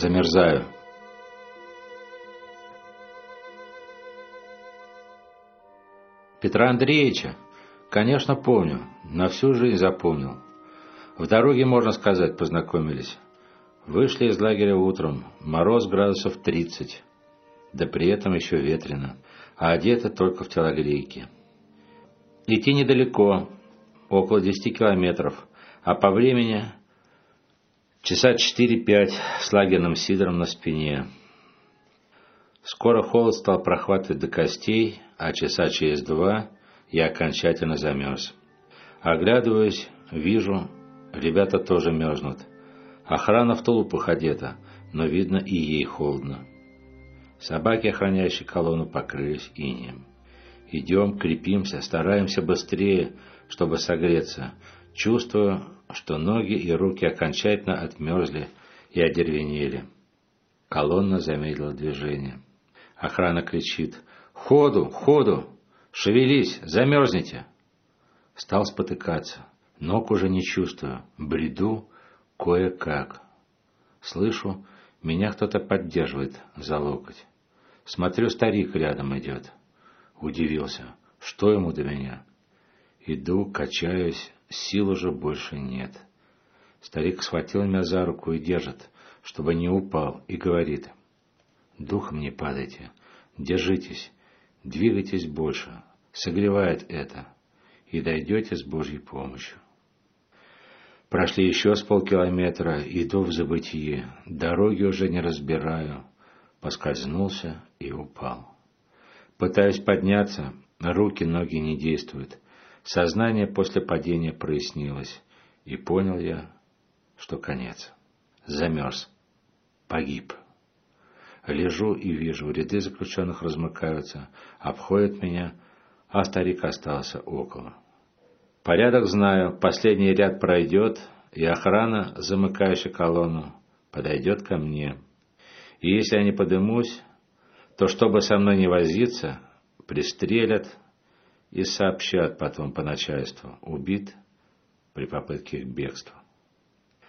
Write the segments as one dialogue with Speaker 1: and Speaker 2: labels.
Speaker 1: Замерзаю. Петра Андреевича, конечно, помню, на всю жизнь запомнил. В дороге, можно сказать, познакомились. Вышли из лагеря утром, мороз градусов 30, да при этом еще ветрено, а одеты только в телогрейки. Идти недалеко, около 10 километров, а по времени часа 4-5 с лагерным сидором на спине. Скоро холод стал прохватывать до костей, а часа через два я окончательно замерз. Оглядываюсь, вижу, ребята тоже мерзнут. Охрана в тулупах одета, но видно и ей холодно. Собаки, охраняющие колонну, покрылись инеем. Идем, крепимся, стараемся быстрее, чтобы согреться. Чувствую, что ноги и руки окончательно отмерзли и одервенели. Колонна замедлила движение. Охрана кричит «Ходу! Ходу! Шевелись! Замерзнете!» Стал спотыкаться. Ног уже не чувствую. Бреду кое-как. Слышу, меня кто-то поддерживает за локоть. Смотрю, старик рядом идет. Удивился. Что ему до меня? Иду, качаюсь, сил уже больше нет. Старик схватил меня за руку и держит, чтобы не упал, и говорит. Духом не падайте, держитесь, двигайтесь больше, согревает это, и дойдете с Божьей помощью. Прошли еще с полкилометра, иду в забытие, дороги уже не разбираю, поскользнулся и упал. Пытаюсь подняться, руки, ноги не действуют. Сознание после падения прояснилось, и понял я, что конец. Замерз. Погиб. Лежу и вижу, ряды заключенных размыкаются, обходят меня, а старик остался около. Порядок знаю, последний ряд пройдет, и охрана, замыкающая колонну, подойдет ко мне. И если я не подымусь, то чтобы со мной не возиться, пристрелят и сообщат потом по начальству, убит при попытке к бегству.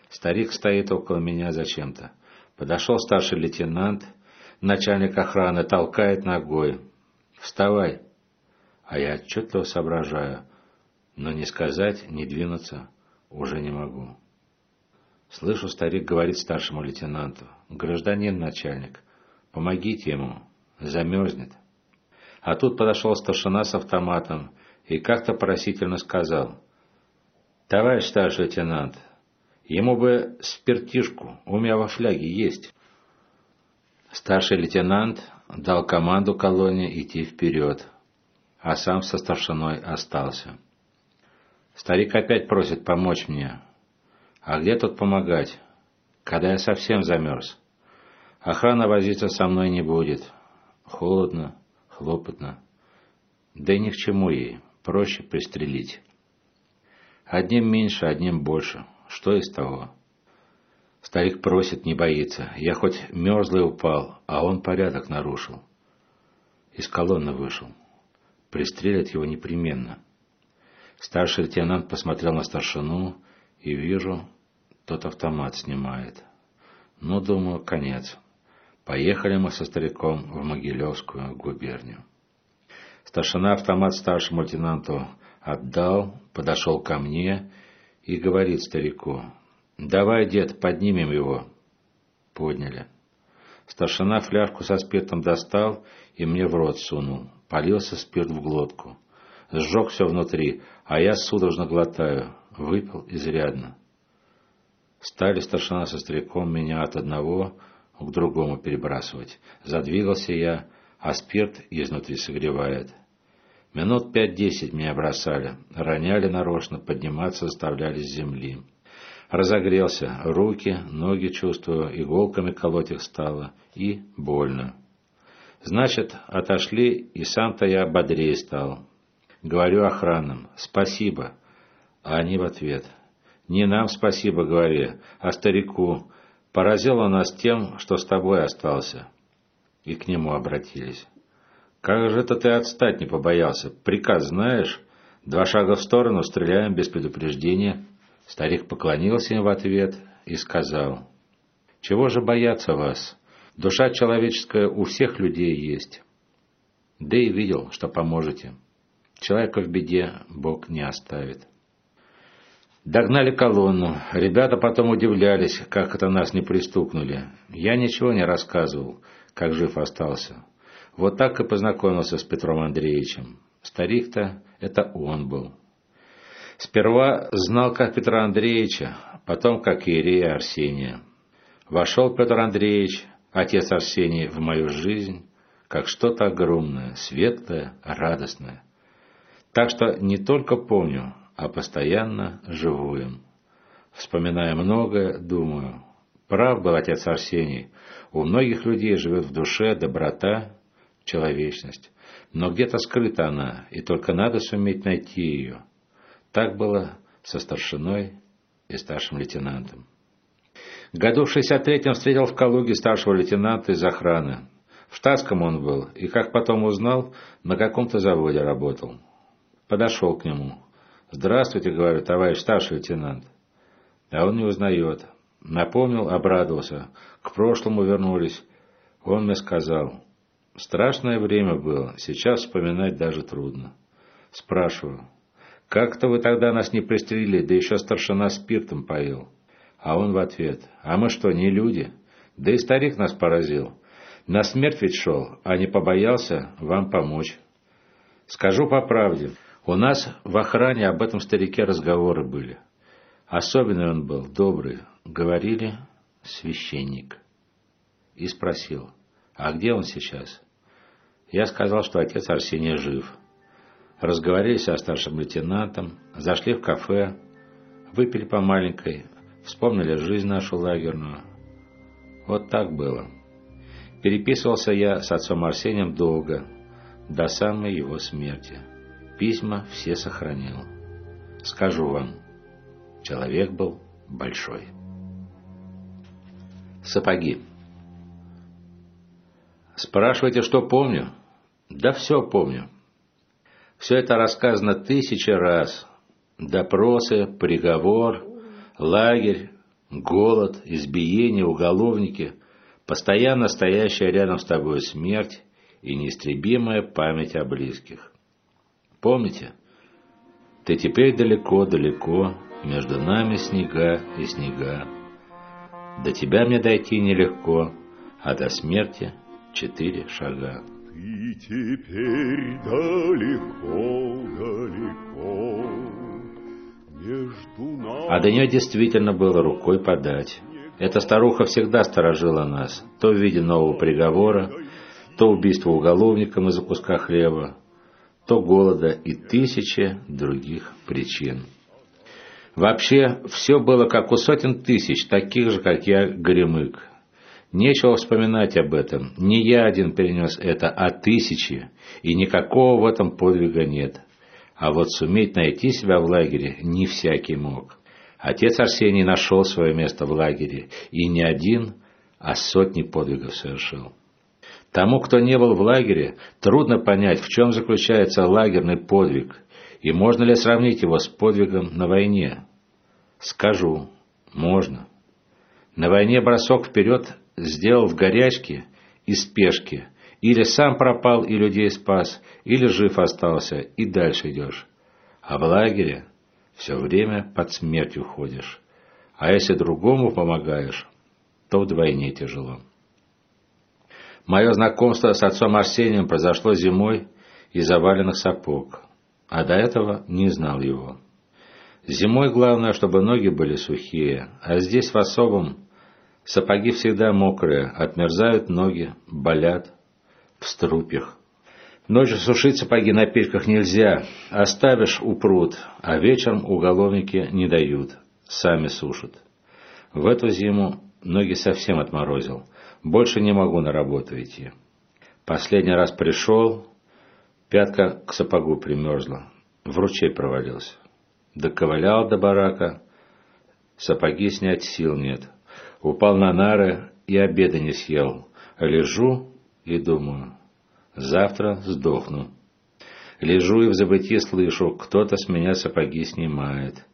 Speaker 1: Старик стоит около меня зачем-то. Подошел старший лейтенант, начальник охраны, толкает ногой. «Вставай!» А я отчетливо соображаю, но не сказать, не двинуться уже не могу. Слышу, старик говорит старшему лейтенанту. «Гражданин начальник, помогите ему, замерзнет. А тут подошел старшина с автоматом и как-то просительно сказал. «Товарищ старший лейтенант, ему бы спиртишку, у меня во фляге есть». Старший лейтенант дал команду колонии идти вперед, а сам со старшиной остался. Старик опять просит помочь мне. А где тут помогать, когда я совсем замерз? Охрана возиться со мной не будет, Холодно, хлопотно. Да и ни к чему ей, проще пристрелить. Одним меньше, одним больше. Что из того? Старик просит, не боится. Я хоть мерзлый упал, а он порядок нарушил. Из колонны вышел. Пристрелят его непременно. Старший лейтенант посмотрел на старшину и вижу, тот автомат снимает. Ну, думаю, конец. Поехали мы со стариком в Могилевскую губернию. Старшина автомат старшему лейтенанту отдал, подошел ко мне и говорит старику, «Давай, дед, поднимем его». Подняли. Старшина фляжку со спиртом достал и мне в рот сунул. Полился спирт в глотку. Сжег все внутри, а я судорожно глотаю. Выпил изрядно. Стали старшина со стариком меня от одного к другому перебрасывать. Задвигался я, а спирт изнутри согревает. Минут пять-десять меня бросали, роняли нарочно, подниматься заставляли с земли. Разогрелся, руки, ноги чувствую, иголками колоть их стало, и больно. Значит, отошли, и сам-то я бодрее стал. Говорю охранным «Спасибо», а они в ответ «Не нам спасибо, говори, а старику, Поразило нас тем, что с тобой остался. И к нему обратились. Как же это ты отстать не побоялся? Приказ знаешь? Два шага в сторону, стреляем без предупреждения. Старик поклонился им в ответ и сказал. Чего же бояться вас? Душа человеческая у всех людей есть. Да и видел, что поможете. Человека в беде Бог не оставит. Догнали колонну. Ребята потом удивлялись, как это нас не пристукнули. Я ничего не рассказывал, как жив остался. Вот так и познакомился с Петром Андреевичем. Старик-то это он был. Сперва знал как Петра Андреевича, потом как Иерея Арсения. Вошел Петр Андреевич, отец Арсений, в мою жизнь, как что-то огромное, светлое, радостное. Так что не только помню, а постоянно живу им. Вспоминая многое, думаю, прав был отец Арсений, у многих людей живет в душе доброта, человечность, но где-то скрыта она, и только надо суметь найти ее. Так было со старшиной и старшим лейтенантом. Году в 63-м встретил в Калуге старшего лейтенанта из охраны. В штатском он был, и, как потом узнал, на каком-то заводе работал. Подошел к нему. «Здравствуйте», — говорю, товарищ старший лейтенант. А он не узнает. Напомнил, обрадовался. К прошлому вернулись. Он мне сказал. Страшное время было, сейчас вспоминать даже трудно. Спрашиваю. Как-то вы тогда нас не пристрелили, да еще старшина спиртом поил. А он в ответ. А мы что, не люди? Да и старик нас поразил. На смерть ведь шел, а не побоялся вам помочь. Скажу по правде, у нас в охране об этом старике разговоры были. Особенный он был, добрый. Говорили, священник. И спросил, а где он сейчас? Я сказал, что отец Арсений жив разговорились со старшим лейтенантом, зашли в кафе, выпили по маленькой, вспомнили жизнь нашу лагерную. Вот так было. Переписывался я с отцом Арсением долго, до самой его смерти. Письма все сохранил. Скажу вам, человек был большой. Сапоги. Спрашиваете, что помню? Да все помню. Все это рассказано тысячи раз. Допросы, приговор, лагерь, голод, избиение, уголовники, постоянно стоящая рядом с тобой смерть и неистребимая память о близких. Помните? Ты теперь далеко-далеко, между нами снега и снега. До тебя мне дойти нелегко, а до смерти четыре шага.
Speaker 2: Ты теперь далеко, далеко между нами.
Speaker 1: А до нее действительно было рукой подать. Эта старуха всегда сторожила нас, то в виде нового приговора, то убийства уголовником из-за куска хлеба, то голода и тысячи других причин. Вообще, все было как у сотен тысяч, таких же, как я, горемык. Нечего вспоминать об этом. Не я один перенес это, а тысячи. И никакого в этом подвига нет. А вот суметь найти себя в лагере не всякий мог. Отец Арсений нашел свое место в лагере. И не один, а сотни подвигов совершил. Тому, кто не был в лагере, трудно понять, в чем заключается лагерный подвиг, и можно ли сравнить его с подвигом на войне. Скажу, можно. На войне бросок вперед сделал в горячке и спешке. Или сам пропал и людей спас, или жив остался, и дальше идешь. А в лагере все время под смертью ходишь. А если другому помогаешь, то вдвойне тяжело. Мое знакомство с отцом Арсением произошло зимой из заваленных сапог, а до этого не знал его. Зимой главное, чтобы ноги были сухие, а здесь в особом Сапоги всегда мокрые, отмерзают ноги, болят, в струпьях. Ночью сушить сапоги на печках нельзя, оставишь упрут, а вечером уголовники не дают, сами сушат. В эту зиму ноги совсем отморозил, больше не могу на работу идти. Последний раз пришел, пятка к сапогу примерзла, в ручей провалился. Доковылял до барака, сапоги снять сил нет – Упал на нары и обеда не съел. Лежу и думаю, завтра сдохну. Лежу и в забытии слышу, кто-то с меня сапоги снимает.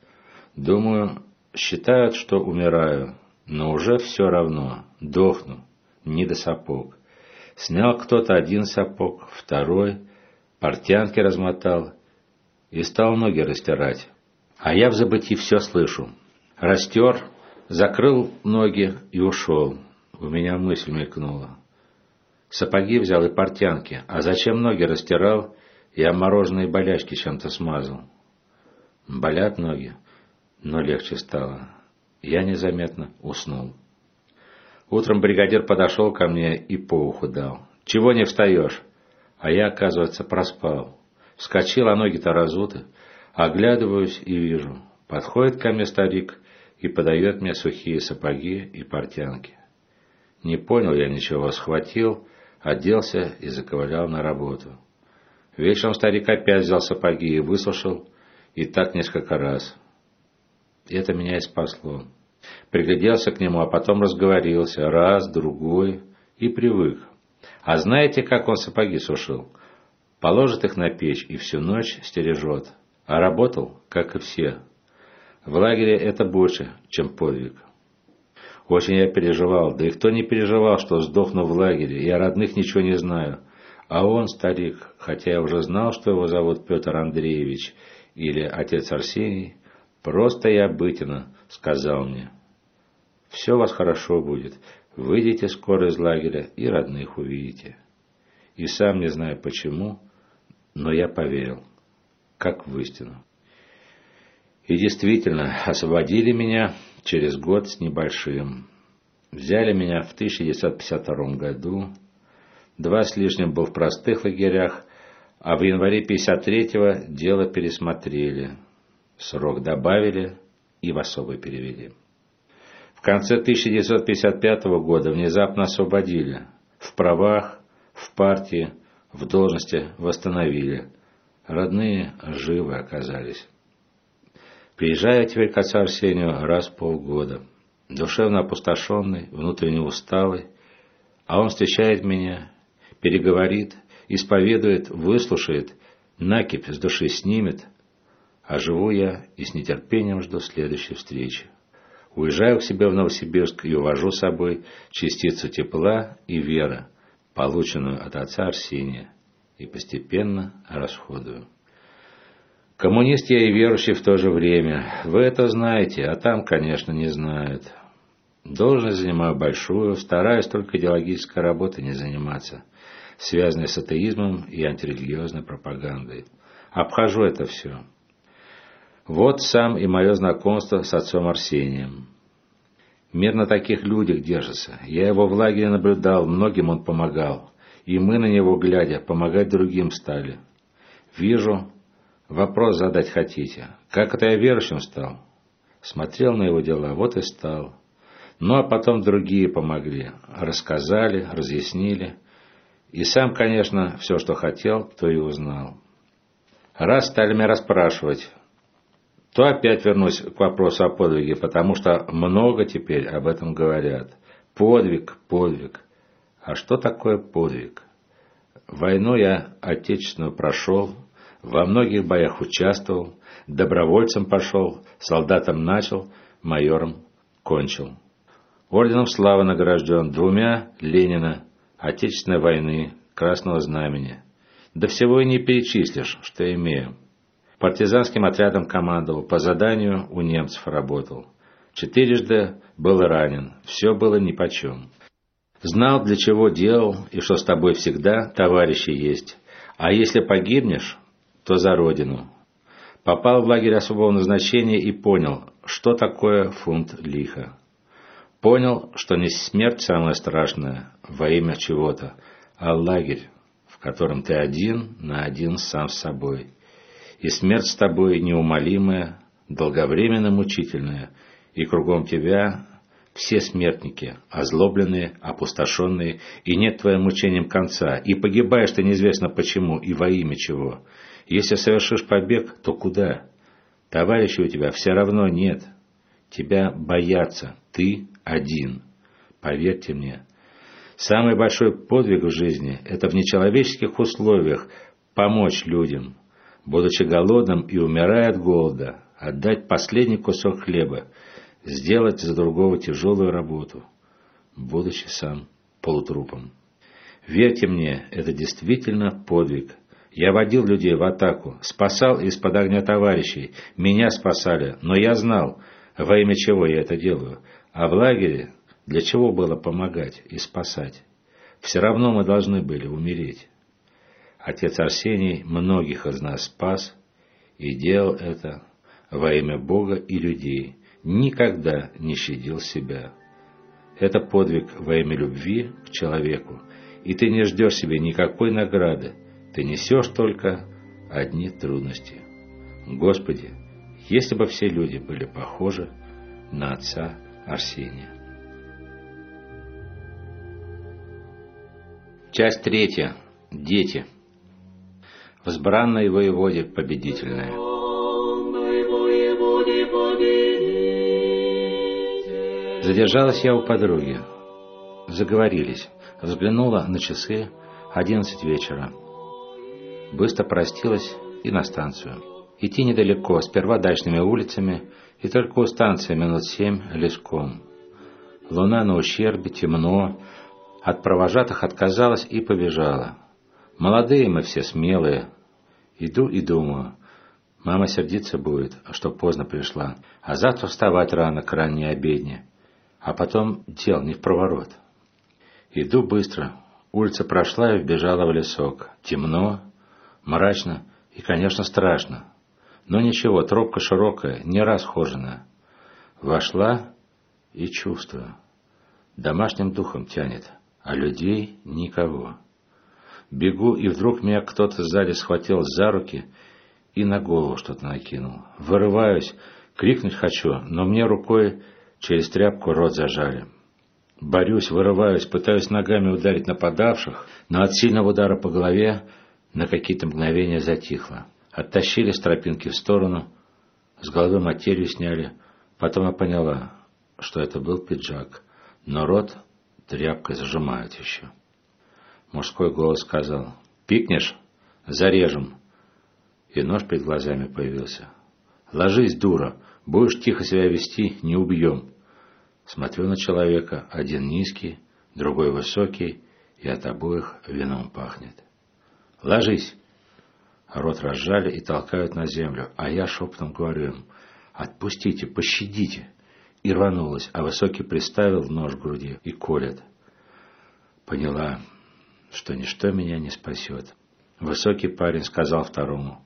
Speaker 1: Думаю, считают, что умираю. Но уже все равно, дохну, не до сапог. Снял кто-то один сапог, второй, портянки размотал и стал ноги растирать. А я в забытии все слышу. Растер, закрыл ноги и ушел. У меня мысль мелькнула. Сапоги взял и портянки, а зачем ноги растирал, я мороженые болячки чем-то смазал. Болят ноги, но легче стало. Я незаметно уснул. Утром бригадир подошел ко мне и по уху дал. «Чего не встаешь?» А я, оказывается, проспал. Вскочил, а ноги-то разуты. Оглядываюсь и вижу. Подходит ко мне старик и подает мне сухие сапоги и портянки. Не понял я ничего, схватил, оделся и заковылял на работу. Вечером старик опять взял сапоги и высушил, и так несколько раз. Это меня и спасло. Пригляделся к нему, а потом разговорился, раз, другой, и привык. А знаете, как он сапоги сушил? Положит их на печь и всю ночь стережет. А работал, как и все. В лагере это больше, чем подвиг. Очень я переживал, да и кто не переживал, что сдохну в лагере, я родных ничего не знаю. А он, старик, хотя я уже знал, что его зовут Петр Андреевич или отец Арсений, просто и обыденно сказал мне. Все у вас хорошо будет, выйдете скоро из лагеря и родных увидите. И сам не знаю почему, но я поверил, как в истину. И действительно, освободили меня через год с небольшим. Взяли меня в 1952 году. Два с лишним был в простых лагерях, а в январе 53-го дело пересмотрели. Срок добавили и в особый перевели. В конце 1955 года внезапно освободили. В правах, в партии, в должности восстановили. Родные живы оказались. Приезжаю теперь к отцу Арсению раз в полгода. Душевно опустошенный, внутренне усталый. А он встречает меня, переговорит, исповедует, выслушает, накипь с души снимет. А живу я и с нетерпением жду следующей встречи. Уезжаю к себе в Новосибирск и увожу с собой частицу тепла и веры, полученную от отца Арсения, и постепенно расходую. Коммунист я и верующий в то же время. Вы это знаете, а там, конечно, не знают. Должность занимаю большую, стараюсь только идеологической работой не заниматься, связанной с атеизмом и антирелигиозной пропагандой. Обхожу это все. Вот сам и мое знакомство с отцом Арсением. Мир на таких людях держится. Я его в лагере наблюдал, многим он помогал. И мы на него, глядя, помогать другим стали. Вижу, Вопрос задать хотите. Как это я верующим стал? Смотрел на его дела, вот и стал. Ну, а потом другие помогли. Рассказали, разъяснили. И сам, конечно, все, что хотел, то и узнал. Раз стали меня расспрашивать, то опять вернусь к вопросу о подвиге, потому что много теперь об этом говорят. Подвиг, подвиг. А что такое подвиг? Войну я отечественную прошел, во многих боях участвовал, добровольцем пошел, солдатом начал, майором кончил. Орденом славы награжден двумя Ленина, Отечественной войны, Красного Знамени. Да всего и не перечислишь, что имею. Партизанским отрядом командовал, по заданию у немцев работал. Четырежды был ранен, все было нипочем. Знал, для чего делал, и что с тобой всегда товарищи есть. А если погибнешь, то за родину. Попал в лагерь особого назначения и понял, что такое фунт лиха. Понял, что не смерть самая страшная во имя чего-то, а лагерь, в котором ты один на один сам с собой. И смерть с тобой неумолимая, долговременно мучительная, и кругом тебя все смертники, озлобленные, опустошенные, и нет твоим мучением конца, и погибаешь ты неизвестно почему и во имя чего. Если совершишь побег, то куда? Товарищей у тебя все равно нет. Тебя боятся, ты один. Поверьте мне, самый большой подвиг в жизни – это в нечеловеческих условиях помочь людям, будучи голодным и умирая от голода, отдать последний кусок хлеба, сделать за другого тяжелую работу, будучи сам полутрупом. Верьте мне, это действительно подвиг. Я водил людей в атаку, спасал из-под огня товарищей, меня спасали, но я знал, во имя чего я это делаю. А в лагере для чего было помогать и спасать? Все равно мы должны были умереть. Отец Арсений многих из нас спас и делал это во имя Бога и людей, никогда не щадил себя. Это подвиг во имя любви к человеку, и ты не ждешь себе никакой награды, ты несешь только одни трудности. Господи, если бы все люди были похожи на отца Арсения. Часть третья. Дети. Возбранной воеводе победительная. Задержалась я у подруги. Заговорились. Взглянула на часы. Одиннадцать вечера. Быстро простилась и на станцию. Идти недалеко, сперва дачными улицами, и только у станции минут семь леском. Луна на ущербе, темно. От провожатых отказалась и побежала. Молодые мы все смелые. Иду и думаю. Мама сердиться будет, что поздно пришла, а завтра вставать рано к ранней обедне а потом дел не в проворот. Иду быстро. Улица прошла и вбежала в лесок. Темно, мрачно и, конечно, страшно. Но ничего, тропка широкая, не расхоженная. Вошла и чувствую. Домашним духом тянет, а людей никого. Бегу, и вдруг меня кто-то сзади схватил за руки и на голову что-то накинул. Вырываюсь, крикнуть хочу, но мне рукой Через тряпку рот зажали. Борюсь, вырываюсь, пытаюсь ногами ударить нападавших, но от сильного удара по голове на какие-то мгновения затихло. Оттащили с тропинки в сторону, с головы материю сняли. Потом я поняла, что это был пиджак, но рот тряпкой зажимают еще. Мужской голос сказал, «Пикнешь? Зарежем!» И нож перед глазами появился. «Ложись, дура! Будешь тихо себя вести, не убьем!» Смотрю на человека, один низкий, другой высокий, и от обоих вином пахнет. «Ложись!» Рот разжали и толкают на землю, а я шепотом говорю им «Отпустите, пощадите!» И рванулась, а высокий приставил нож к груди и колет. Поняла, что ничто меня не спасет. Высокий парень сказал второму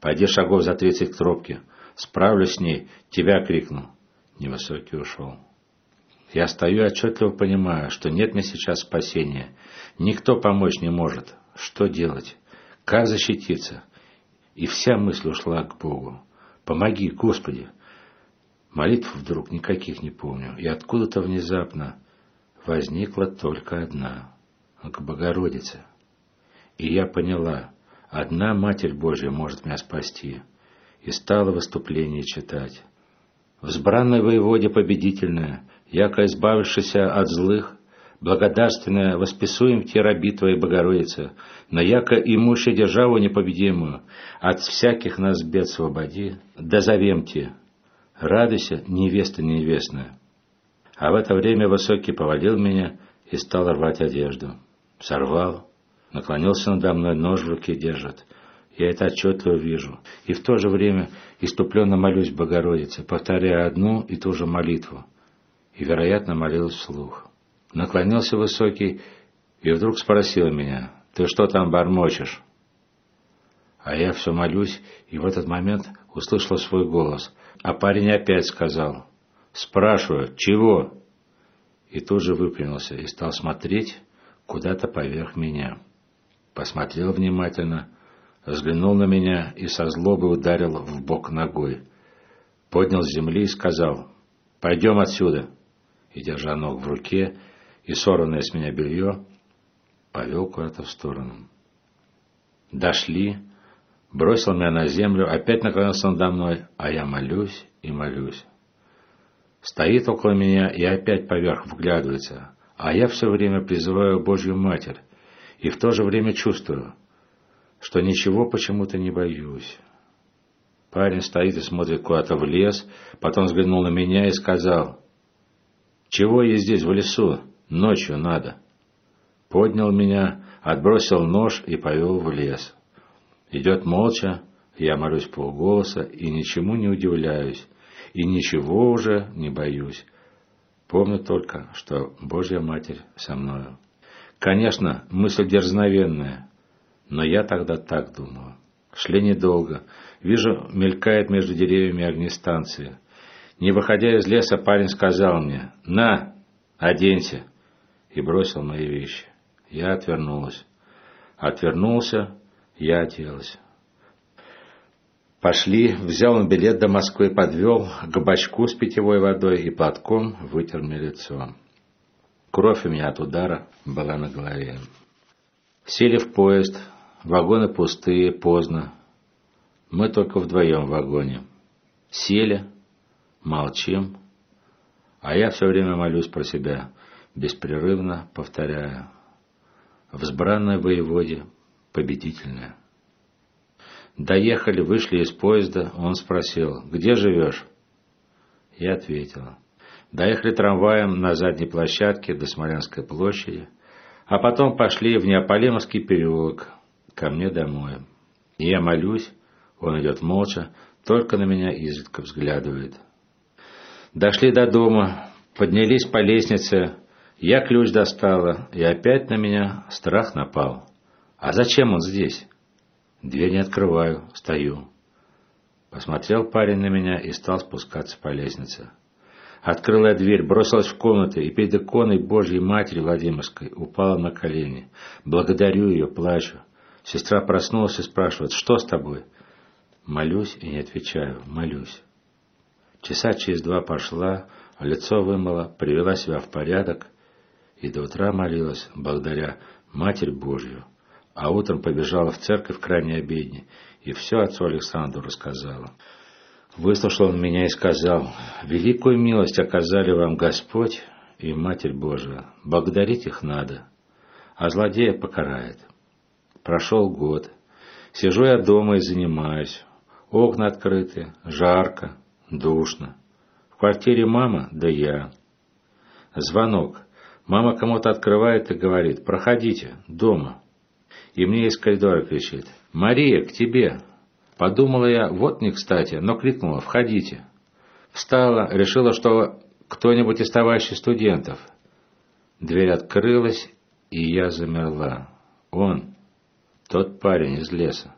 Speaker 1: «Пойди шагов за тридцать к тропке, справлюсь с ней, тебя крикну». Невысокий ушел. Я стою и отчетливо понимаю, что нет мне сейчас спасения. Никто помочь не может. Что делать? Как защититься? И вся мысль ушла к Богу. Помоги, Господи! Молитв вдруг никаких не помню. И откуда-то внезапно возникла только одна. К Богородице. И я поняла, одна Матерь Божья может меня спасти. И стала выступление читать. Взбранной воеводе победительная, яко избавившися от злых, благодарственное восписуем те раби Твоей Богородицы, но яко имущи державу непобедимую, от всяких нас бед свободи, да зовем Те. Радуйся, невеста невестная. А в это время Высокий повалил меня и стал рвать одежду. Сорвал, наклонился надо мной, нож в руке держит. Я это отчетливо вижу. И в то же время иступленно молюсь Богородице, повторяя одну и ту же молитву и, вероятно, молилась вслух. Наклонился высокий и вдруг спросил меня, «Ты что там бормочешь?» А я все молюсь, и в этот момент услышал свой голос. А парень опять сказал, «Спрашиваю, чего?» И тут же выпрямился и стал смотреть куда-то поверх меня. Посмотрел внимательно, взглянул на меня и со злобой ударил в бок ногой. Поднял с земли и сказал, «Пойдем отсюда» и, держа ног в руке, и сорванное с меня белье, повел куда-то в сторону. Дошли, бросил меня на землю, опять наклонился надо мной, а я молюсь и молюсь. Стоит около меня и опять поверх вглядывается, а я все время призываю Божью Матерь, и в то же время чувствую, что ничего почему-то не боюсь. Парень стоит и смотрит куда-то в лес, потом взглянул на меня и сказал, «Чего есть здесь в лесу? Ночью надо». Поднял меня, отбросил нож и повел в лес. Идет молча, я молюсь полголоса и ничему не удивляюсь, и ничего уже не боюсь. Помню только, что Божья Матерь со мною. Конечно, мысль дерзновенная, но я тогда так думал. Шли недолго. Вижу, мелькает между деревьями огнестанция. Не выходя из леса, парень сказал мне «На, оденься!» и бросил мои вещи. Я отвернулась. Отвернулся, я оделась. Пошли, взял он билет до Москвы, подвел к бачку с питьевой водой и платком вытер мне лицо. Кровь у меня от удара была на голове. Сели в поезд, вагоны пустые, поздно. Мы только вдвоем в вагоне. Сели, молчим, а я все время молюсь про себя, беспрерывно повторяя. Взбранная воеводе, победительная. Доехали, вышли из поезда, он спросил, где живешь? Я ответила. Доехали трамваем на задней площадке до Смоленской площади, а потом пошли в Неаполемовский переулок, ко мне домой. Я молюсь, он идет молча, только на меня изредка взглядывает. Дошли до дома, поднялись по лестнице, я ключ достала, и опять на меня страх напал. А зачем он здесь? Дверь не открываю, стою. Посмотрел парень на меня и стал спускаться по лестнице. Открыла дверь, бросилась в комнату и перед иконой Божьей Матери Владимирской упала на колени. Благодарю ее, плачу. Сестра проснулась и спрашивает, что с тобой? Молюсь и не отвечаю, молюсь. Часа через два пошла, лицо вымыла, привела себя в порядок и до утра молилась, благодаря Матерь Божью а утром побежала в церковь к ранней обедне и все отцу Александру рассказала. Выслушал он меня и сказал, «Великую милость оказали вам Господь и Матерь Божия. Благодарить их надо, а злодея покарает». Прошел год. Сижу я дома и занимаюсь. Окна открыты, жарко, душно. В квартире мама, да я. Звонок. Мама кому-то открывает и говорит, «Проходите, дома» и мне из коридора кричит «Мария, к тебе!» Подумала я, вот не кстати, но крикнула «Входите!» Встала, решила, что кто-нибудь из товарищей студентов. Дверь открылась, и я замерла. Он, тот парень из леса.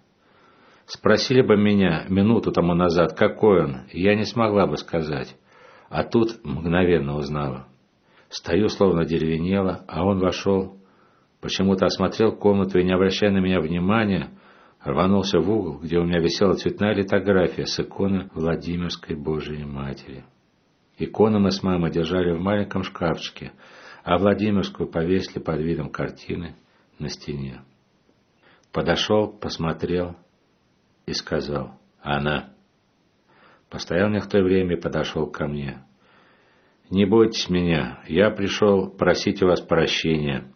Speaker 1: Спросили бы меня минуту тому назад, какой он, я не смогла бы сказать. А тут мгновенно узнала. Стою, словно деревенела, а он вошел, почему-то осмотрел комнату и, не обращая на меня внимания, рванулся в угол, где у меня висела цветная литография с иконы Владимирской Божией Матери. Икону мы с мамой держали в маленьком шкафчике, а Владимирскую повесили под видом картины на стене. Подошел, посмотрел и сказал «Она». Постоял некоторое время и подошел ко мне. «Не бойтесь меня, я пришел просить у вас прощения».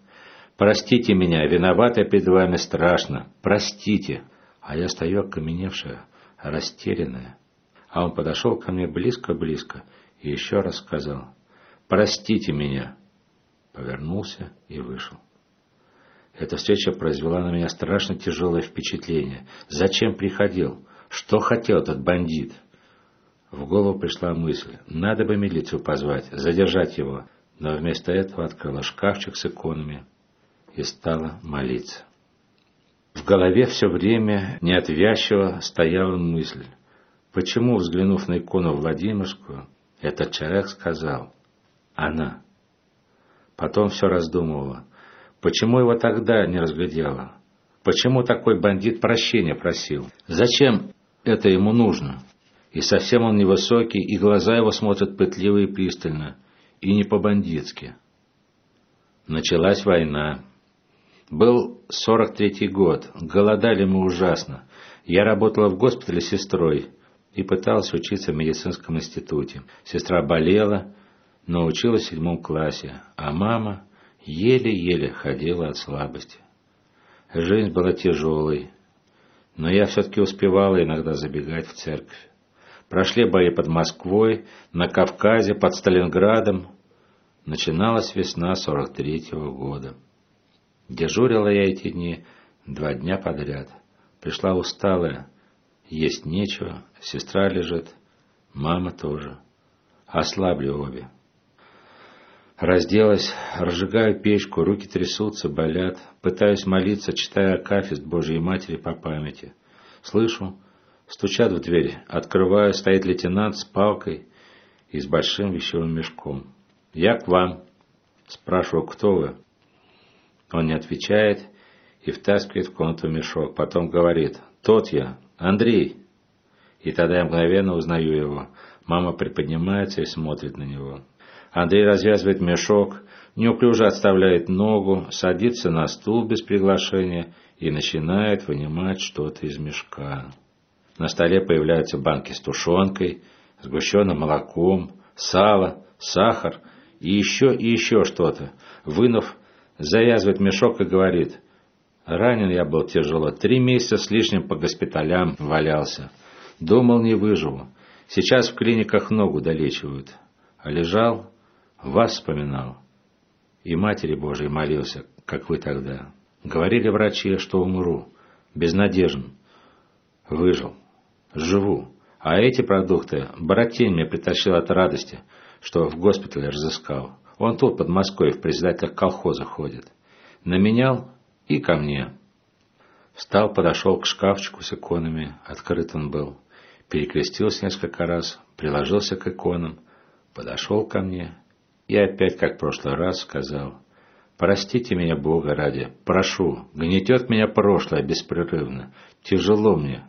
Speaker 1: Простите меня, виновата перед вами страшно. Простите. А я стою окаменевшая, растерянная. А он подошел ко мне близко-близко и еще раз сказал «Простите меня». Повернулся и вышел. Эта встреча произвела на меня страшно тяжелое впечатление. Зачем приходил? Что хотел этот бандит? В голову пришла мысль, надо бы милицию позвать, задержать его. Но вместо этого открыла шкафчик с иконами, и стала молиться. В голове все время неотвязчиво стояла мысль, почему, взглянув на икону Владимирскую, этот человек сказал «Она». Потом все раздумывала, почему его тогда не разглядела, почему такой бандит прощения просил, зачем это ему нужно. И совсем он невысокий, и глаза его смотрят пытливо и пристально, и не по-бандитски. Началась война. Был 43-й год, голодали мы ужасно. Я работала в госпитале сестрой и пыталась учиться в медицинском институте. Сестра болела, но училась в седьмом классе, а мама еле-еле ходила от слабости. Жизнь была тяжелой. Но я все-таки успевала иногда забегать в церковь. Прошли бои под Москвой, на Кавказе, под Сталинградом. Начиналась весна 43-го года. Дежурила я эти дни два дня подряд. Пришла усталая, есть нечего, сестра лежит, мама тоже. Ослабли обе. Разделась, разжигаю печку, руки трясутся, болят. Пытаюсь молиться, читая Акафист Божьей Матери по памяти. Слышу, стучат в дверь. Открываю, стоит лейтенант с палкой и с большим вещевым мешком. «Я к вам». Спрашиваю, кто вы? Он не отвечает и втаскивает в комнату мешок. Потом говорит, «Тот я, Андрей». И тогда я мгновенно узнаю его. Мама приподнимается и смотрит на него. Андрей развязывает мешок, неуклюже отставляет ногу, садится на стул без приглашения и начинает вынимать что-то из мешка. На столе появляются банки с тушенкой, сгущенным молоком, сало, сахар и еще и еще что-то. Вынув, завязывает мешок и говорит, «Ранен я был тяжело, три месяца с лишним по госпиталям валялся. Думал, не выживу. Сейчас в клиниках ногу долечивают. А лежал, вас вспоминал. И Матери Божией молился, как вы тогда. Говорили врачи, что умру. Безнадежен. Выжил. Живу. А эти продукты Боротень мне притащил от радости, что в госпитале разыскал. Он тут, под Москвой, в председателях колхоза ходит. Наменял и ко мне. Встал, подошел к шкафчику с иконами, открыт он был. Перекрестился несколько раз, приложился к иконам, подошел ко мне и опять, как в прошлый раз, сказал, «Простите меня, Бога ради, прошу, гнетет меня прошлое беспрерывно, тяжело мне».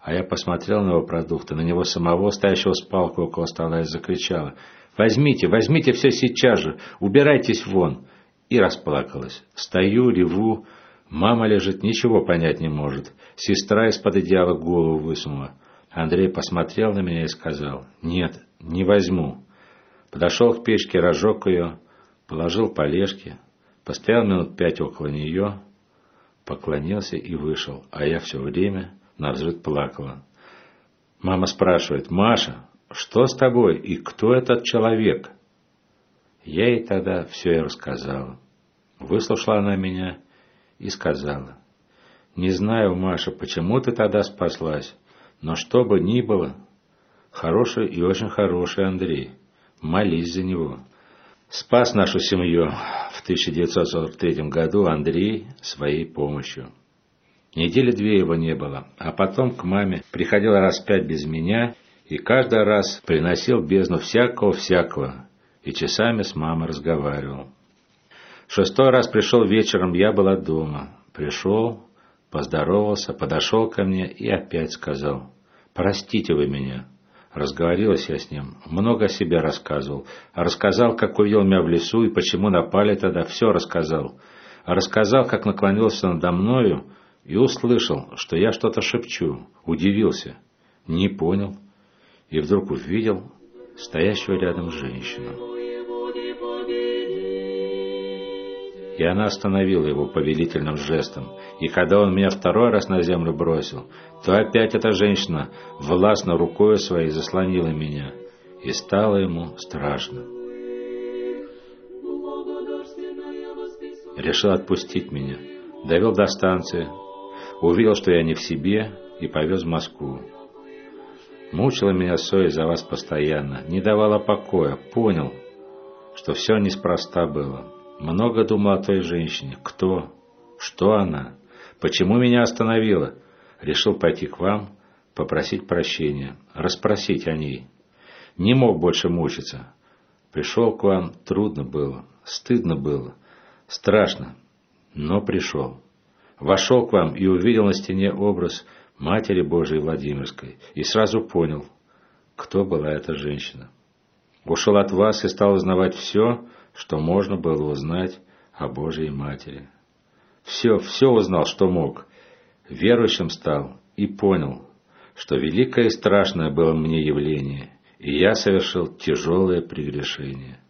Speaker 1: А я посмотрел на его продукты, на него самого, стоящего с палкой около стола, и закричала, «Возьмите, возьмите все сейчас же, убирайтесь вон!» И расплакалась. Стою, реву, мама лежит, ничего понять не может. Сестра из-под одеяла голову высунула. Андрей посмотрел на меня и сказал, «Нет, не возьму». Подошел к печке, разжег ее, положил полежки, постоял минут пять около нее, поклонился и вышел, а я все время навзрыд плакала. Мама спрашивает, «Маша, что с тобой и кто этот человек?» Я ей тогда все и рассказала. Выслушала она меня и сказала, «Не знаю, Маша, почему ты тогда спаслась, но что бы ни было, хороший и очень хороший Андрей. Молись за него. Спас нашу семью в 1943 году Андрей своей помощью. Недели две его не было, а потом к маме приходил раз пять без меня и каждый раз приносил бездну всякого-всякого, и часами с мамой разговаривал. Шестой раз пришел вечером, я была дома. Пришел, поздоровался, подошел ко мне и опять сказал, «Простите вы меня». Разговорилась я с ним, много о себе рассказывал. Рассказал, как увидел меня в лесу и почему напали тогда, все рассказал. Рассказал, как наклонился надо мною и услышал, что я что-то шепчу. Удивился, не понял и вдруг увидел стоящую рядом женщину. и она остановила его повелительным жестом. И когда он меня второй раз на землю бросил, то опять эта женщина властно рукой своей заслонила меня, и стало ему страшно. Решил отпустить меня, довел до станции, увидел, что я не в себе, и повез в Москву. Мучила меня Соя за вас постоянно, не давала покоя, понял, что все неспроста было. Много думал о той женщине. Кто? Что она? Почему меня остановила? Решил пойти к вам, попросить прощения, расспросить о ней. Не мог больше мучиться. Пришел к вам, трудно было, стыдно было, страшно, но пришел. Вошел к вам и увидел на стене образ Матери Божией Владимирской и сразу понял, кто была эта женщина. Ушел от вас и стал узнавать все, что можно было узнать о Божьей Матери. Все, все узнал, что мог. Верующим стал и понял, что великое и страшное было мне явление, и я совершил тяжелое прегрешение.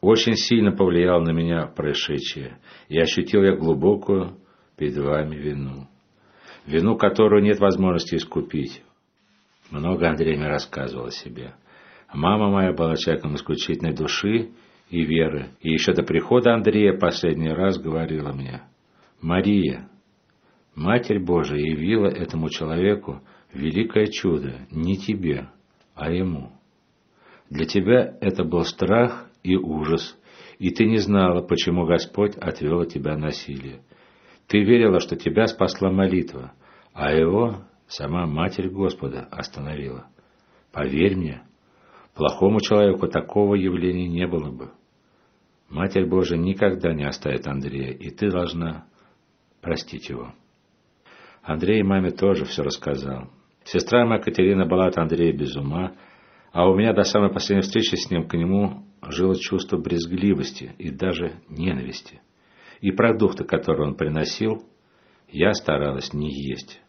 Speaker 1: Очень сильно повлиял на меня происшедшее, и ощутил я глубокую перед вами вину. вину которую нет возможности искупить. Много Андрей мне рассказывал о себе. Мама моя была человеком исключительной души и веры, и еще до прихода Андрея последний раз говорила мне, «Мария, Матерь Божия явила этому человеку великое чудо не тебе, а ему. Для тебя это был страх и ужас, и ты не знала, почему Господь отвел от тебя насилие. Ты верила, что тебя спасла молитва, а его сама Матерь Господа остановила. Поверь мне, плохому человеку такого явления не было бы. Матерь Божия никогда не оставит Андрея, и ты должна простить его. Андрей маме тоже все рассказал. Сестра моя Катерина была от Андрея без ума, а у меня до самой последней встречи с ним к нему жило чувство брезгливости и даже ненависти. И продукты, которые он приносил, я старалась не есть.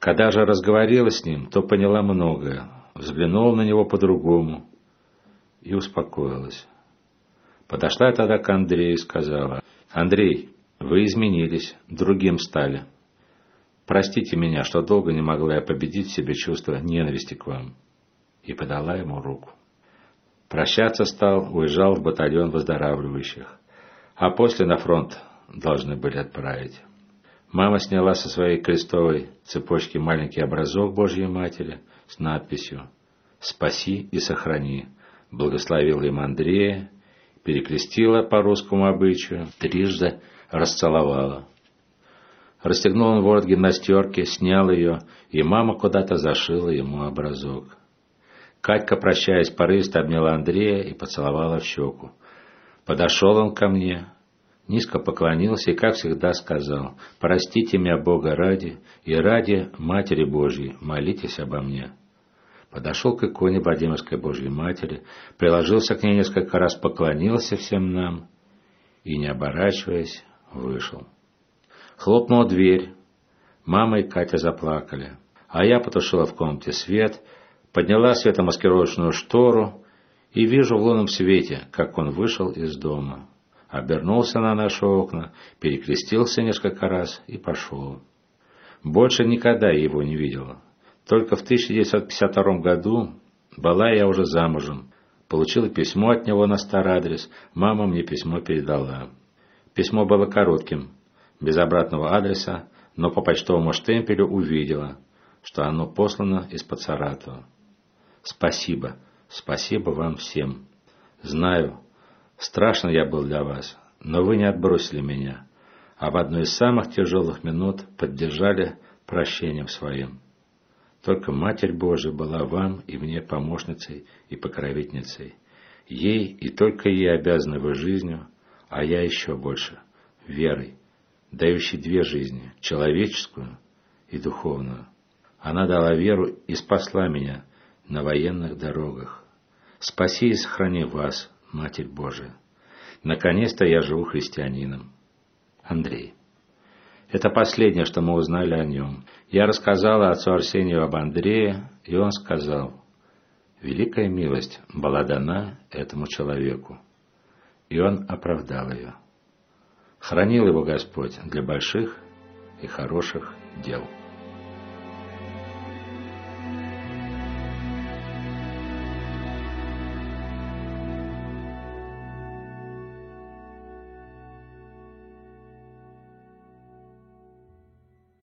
Speaker 1: Когда же разговорила с ним, то поняла многое, взглянула на него по-другому и успокоилась. Подошла тогда к Андрею и сказала, «Андрей, вы изменились, другим стали. Простите меня, что долго не могла я победить в себе чувство ненависти к вам». И подала ему руку. Прощаться стал, уезжал в батальон выздоравливающих. А после на фронт должны были отправить. Мама сняла со своей крестовой цепочки маленький образок Божьей Матери с надписью «Спаси и сохрани». Благословила им Андрея, перекрестила по русскому обычаю, трижды расцеловала. Расстегнул он ворот гимнастерки, снял ее, и мама куда-то зашила ему образок. Катька, прощаясь, порывисто обняла Андрея и поцеловала в щеку. Подошел он ко мне, низко поклонился и, как всегда, сказал, «Простите меня, Бога ради, и ради Матери Божьей молитесь обо мне». Подошел к иконе Владимирской Божьей Матери, приложился к ней несколько раз, поклонился всем нам и, не оборачиваясь, вышел. Хлопнула дверь. Мама и Катя заплакали, а я потушила в комнате свет, подняла светомаскировочную штору и вижу в лунном свете, как он вышел из дома обернулся на наши окна, перекрестился несколько раз и пошел. Больше никогда его не видела. Только в 1952 году была я уже замужем. Получила письмо от него на старый адрес, мама мне письмо передала. Письмо было коротким, без обратного адреса, но по почтовому штемпелю увидела, что оно послано из-под Саратова. Спасибо, спасибо вам всем. Знаю, Страшно я был для вас, но вы не отбросили меня, а в одну из самых тяжелых минут поддержали прощением своим. Только Матерь Божия была вам и мне помощницей и покровительницей. Ей и только ей обязаны вы жизнью, а я еще больше – верой, дающей две жизни – человеческую и духовную. Она дала веру и спасла меня на военных дорогах. Спаси и сохрани вас, Матерь Божия. Наконец-то я живу христианином. Андрей. Это последнее, что мы узнали о нем. Я рассказала отцу Арсению об Андрее, и он сказал, «Великая милость была дана этому человеку, и он оправдал ее. Хранил его Господь для больших и хороших дел».